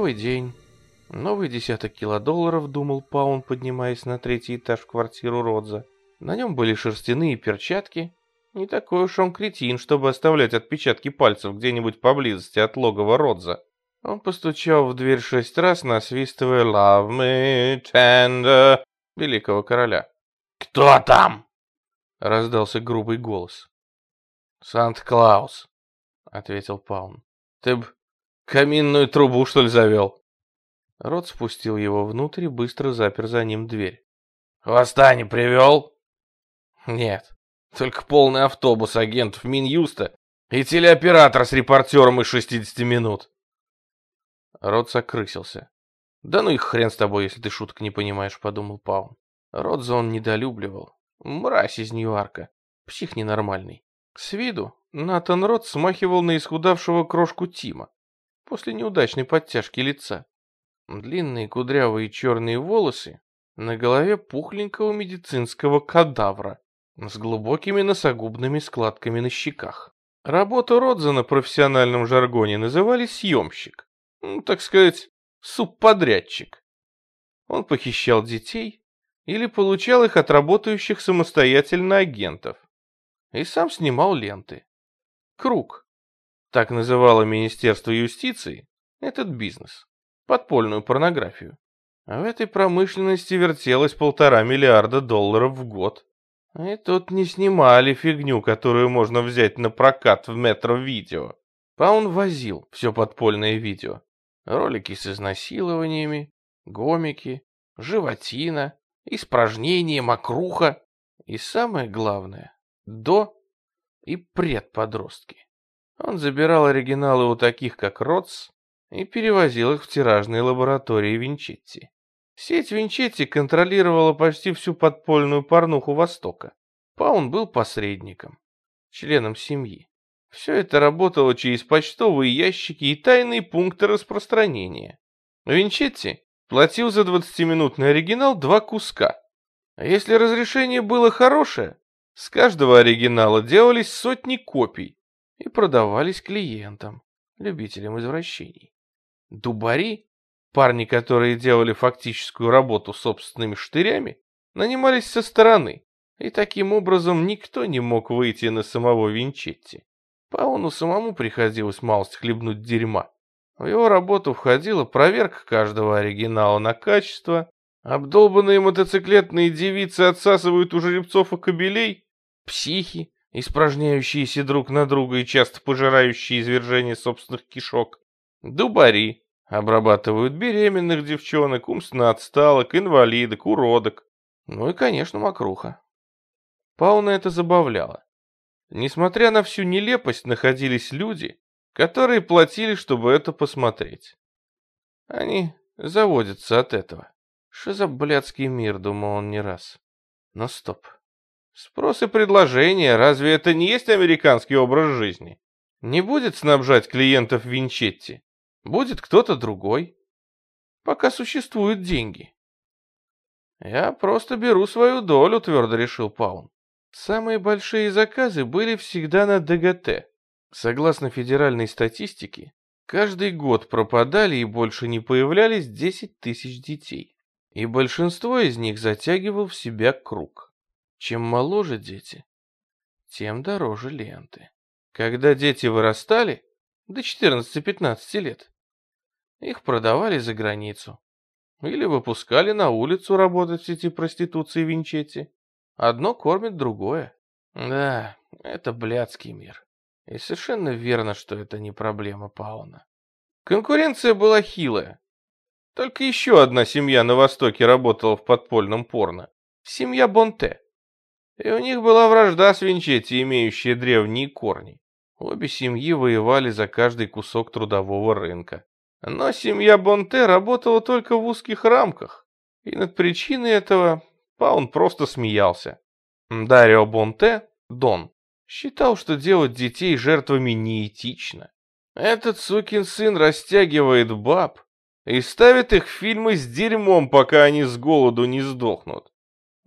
Новый день. Новый десяток килодолларов, думал Паун, поднимаясь на третий этаж в квартиру Родза. На нем были шерстяные перчатки. Не такой уж он кретин, чтобы оставлять отпечатки пальцев где-нибудь поблизости от логова Родза. Он постучал в дверь шесть раз, насвистывая «Love me tender» великого короля. «Кто там?» — раздался грубый голос. «Санта-Клаус», — ответил Паун. «Ты б каминную трубу, что ли, завел?» Рот спустил его внутрь и быстро запер за ним дверь. «Хвоста не привел?» «Нет, только полный автобус агентов Минюста и телеоператор с репортером из 60 минут». Рот закрысился. «Да ну их хрен с тобой, если ты шуток не понимаешь», — подумал Паун. Родза он недолюбливал. Мразь из Ньюарка. Псих ненормальный. С виду Натан Рот смахивал на исхудавшего крошку Тима после неудачной подтяжки лица. Длинные кудрявые черные волосы, на голове пухленького медицинского кадавра с глубокими носогубными складками на щеках. Работу Родза на профессиональном жаргоне называли съемщик, ну, так сказать, субподрядчик. Он похищал детей или получал их от работающих самостоятельно агентов и сам снимал ленты. Круг. Так называло Министерство юстиции этот бизнес. Подпольную порнографию. А в этой промышленности вертелось полтора миллиарда долларов в год. И тут не снимали фигню, которую можно взять на прокат в метро-видео. А он возил все подпольное видео. Ролики с изнасилованиями, гомики, животина, испражнения, мокруха. И самое главное, до и предподростки. Он забирал оригиналы у таких, как Ротс, и перевозил их в тиражные лаборатории Винчетти. Сеть Винчетти контролировала почти всю подпольную порнуху Востока. Паун был посредником, членом семьи. Все это работало через почтовые ящики и тайные пункты распространения. Винчетти платил за 20-минутный оригинал два куска. А если разрешение было хорошее, с каждого оригинала делались сотни копий и продавались клиентам, любителям извращений. Дубари, парни, которые делали фактическую работу собственными штырями, нанимались со стороны, и таким образом никто не мог выйти на самого Винчетти. Пауну самому приходилось малость хлебнуть дерьма. В его работу входила проверка каждого оригинала на качество, обдолбанные мотоциклетные девицы отсасывают у жеребцов и кобелей, психи, испражняющиеся друг на друга и часто пожирающие извержение собственных кишок, дубари, обрабатывают беременных девчонок, умственно отсталок, инвалидок, уродок, ну и, конечно, мокруха. Пауна это забавляло. Несмотря на всю нелепость, находились люди, которые платили, чтобы это посмотреть. Они заводятся от этого. Что за блядский мир, думал он не раз. Но стоп. Спрос и предложение, разве это не есть американский образ жизни? Не будет снабжать клиентов Винчетти. Будет кто-то другой. Пока существуют деньги. Я просто беру свою долю, твердо решил Паун. Самые большие заказы были всегда на ДГТ. Согласно федеральной статистике, каждый год пропадали и больше не появлялись 10 тысяч детей. И большинство из них затягивал в себя круг. Чем моложе дети, тем дороже ленты. Когда дети вырастали, до 14-15 лет, их продавали за границу или выпускали на улицу работать в сети проституции Винчетти. Одно кормит другое. Да, это блядский мир. И совершенно верно, что это не проблема Пауна. Конкуренция была хилая. Только еще одна семья на Востоке работала в подпольном порно. Семья Бонте и у них была вражда с Винчетти, имеющая древние корни. Обе семьи воевали за каждый кусок трудового рынка. Но семья Бонте работала только в узких рамках, и над причиной этого Паун просто смеялся. Дарио Бонте, Дон, считал, что делать детей жертвами неэтично. Этот сукин сын растягивает баб и ставит их в фильмы с дерьмом, пока они с голоду не сдохнут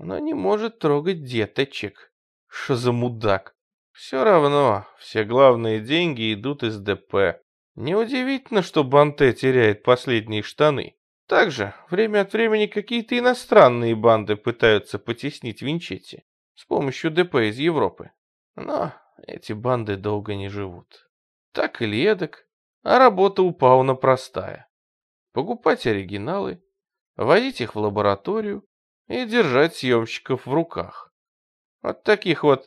но не может трогать деточек. Что за мудак? Все равно, все главные деньги идут из ДП. Неудивительно, что Банте теряет последние штаны. Также время от времени какие-то иностранные банды пытаются потеснить Винчетти с помощью ДП из Европы. Но эти банды долго не живут. Так или эдак, а работа у Пауна простая. Покупать оригиналы, возить их в лабораторию и держать съемщиков в руках. Вот таких вот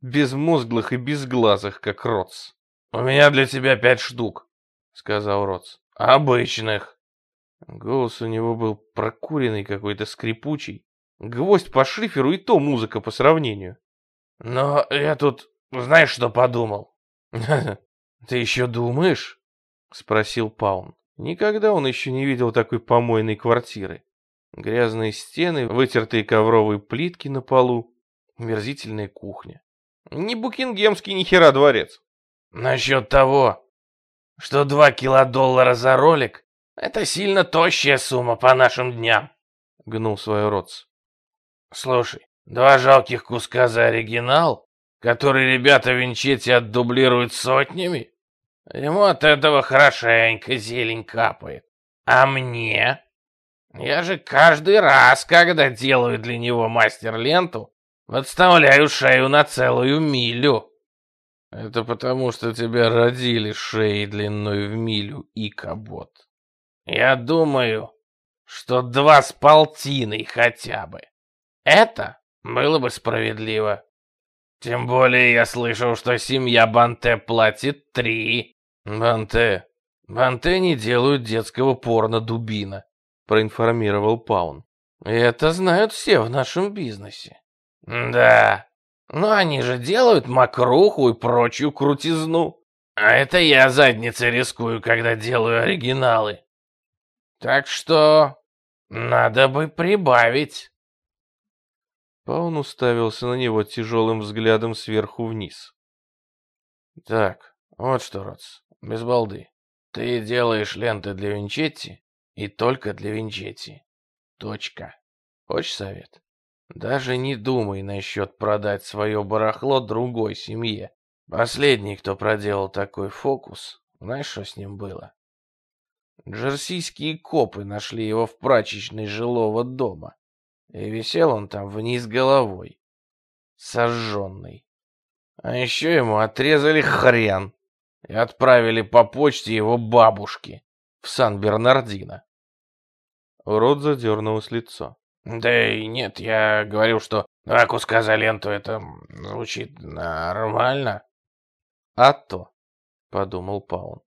безмозглых и безглазых, как Роц. «У меня для тебя пять штук», — сказал Роц. «Обычных». Голос у него был прокуренный какой-то скрипучий. Гвоздь по шиферу и то музыка по сравнению. «Но я тут, знаешь, что подумал?» «Ты еще думаешь?» — спросил Паун. Никогда он еще не видел такой помойной квартиры. Грязные стены, вытертые ковровые плитки на полу, мерзительная кухня. Не Букингемский ни хера дворец. Насчет того, что два килодоллара за ролик — это сильно тощая сумма по нашим дням, — гнул свой Ротс. Слушай, два жалких куска за оригинал, который ребята Винчетти отдублируют сотнями, ему от этого хорошенько зелень капает. А мне? Я же каждый раз, когда делаю для него мастер-ленту, подставляю шею на целую милю. Это потому, что тебя родили шеей длиной в милю и кабот. Я думаю, что два с полтиной хотя бы. Это было бы справедливо. Тем более я слышал, что семья Банте платит три. Банте. Банте не делают детского порно дубина, проинформировал Паун. Это знают все в нашем бизнесе. Да, но они же делают мокруху и прочую крутизну. А это я задницей рискую, когда делаю оригиналы. Так что надо бы прибавить. Паун уставился на него тяжелым взглядом сверху вниз. «Так, вот что, Роц, без балды. Ты делаешь ленты для Винчетти и только для Винчетти. Точка. Хочешь совет? Даже не думай насчет продать свое барахло другой семье. Последний, кто проделал такой фокус, знаешь, что с ним было? Джерсийские копы нашли его в прачечной жилого дома. И висел он там вниз головой, сожженный. А еще ему отрезали хрен и отправили по почте его бабушке в Сан-Бернардино. Урод задернулось лицо. Да и нет, я говорил, что два куска за ленту это звучит нормально. А то, подумал Паун.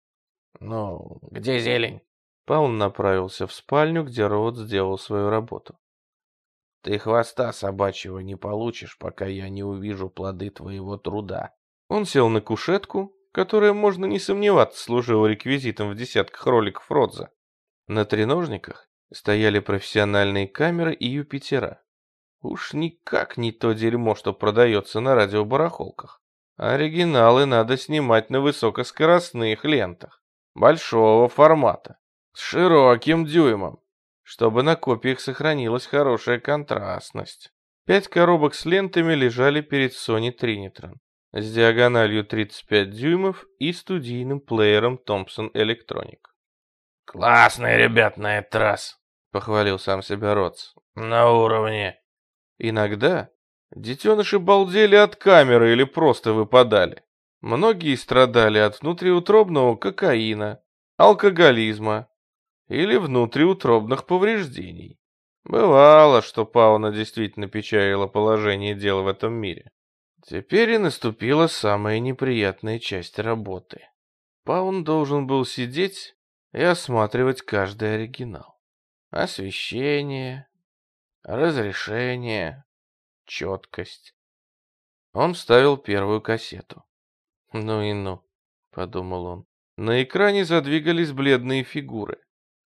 Ну, где зелень? Паун направился в спальню, где Рот сделал свою работу. Ты хвоста собачьего не получишь, пока я не увижу плоды твоего труда. Он сел на кушетку, которая, можно не сомневаться, служила реквизитом в десятках роликов Родза. На треножниках стояли профессиональные камеры и Юпитера. Уж никак не то дерьмо, что продается на радиобарахолках. Оригиналы надо снимать на высокоскоростных лентах, большого формата, с широким дюймом, чтобы на копиях сохранилась хорошая контрастность. Пять коробок с лентами лежали перед Sony Trinitron с диагональю 35 дюймов и студийным плеером Thompson Electronic. «Классный, ребят, на этот раз!» — похвалил сам себя Ротс. «На уровне!» Иногда детеныши балдели от камеры или просто выпадали. Многие страдали от внутриутробного кокаина, алкоголизма, или внутриутробных повреждений. Бывало, что Пауна действительно печалило положение дел в этом мире. Теперь и наступила самая неприятная часть работы. Паун должен был сидеть и осматривать каждый оригинал. Освещение, разрешение, четкость. Он вставил первую кассету. «Ну и ну», — подумал он. На экране задвигались бледные фигуры.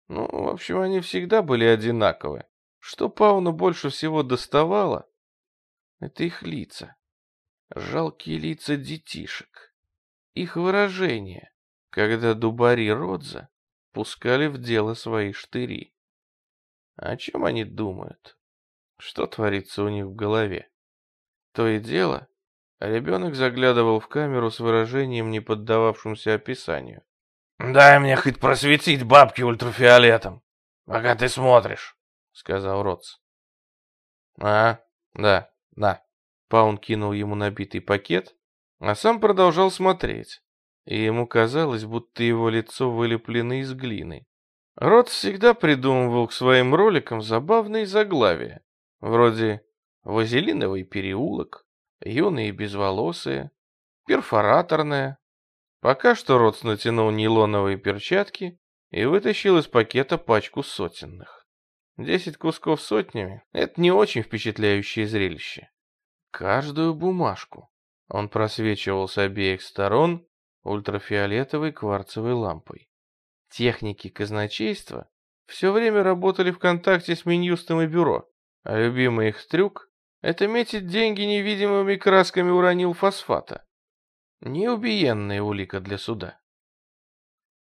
Ну, в общем, они всегда были одинаковы. Что Пауну больше всего доставало, это их лица. Жалкие лица детишек. Их выражения, когда дубари Родза пускали в дело свои штыри. О чем они думают? Что творится у них в голове? То и дело, ребенок заглядывал в камеру с выражением, не поддававшимся описанию. Дай мне хоть просветить бабки ультрафиолетом, пока ты смотришь, сказал Ротс. А, да, да. Паун кинул ему набитый пакет, а сам продолжал смотреть, и ему казалось, будто его лицо вылеплено из глины. Рот всегда придумывал к своим роликам забавные заглавия, вроде «Вазелиновый переулок», «Юные безволосые», «Перфораторная». Пока что Рот натянул нейлоновые перчатки и вытащил из пакета пачку сотенных. Десять кусков сотнями — это не очень впечатляющее зрелище. Каждую бумажку он просвечивал с обеих сторон ультрафиолетовой кварцевой лампой. Техники казначейства все время работали в контакте с Минюстом и бюро, а любимый их трюк — это метить деньги невидимыми красками уранил фосфата. Неубиенная улика для суда.